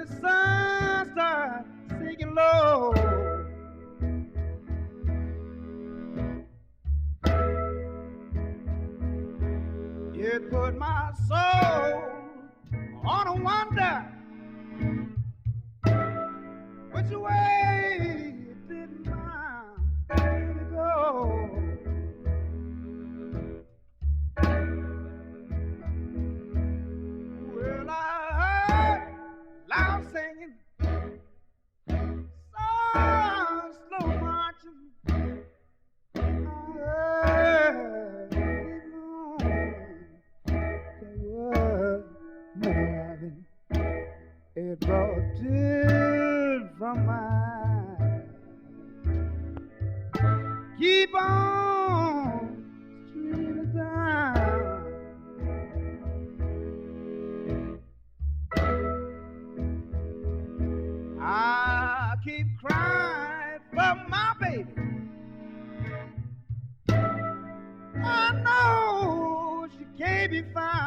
the sun starts sinking low. It put my soul on a wonder which way brought tears from my eyes. Keep on streaming down. I keep crying for my baby. I know she can't be found.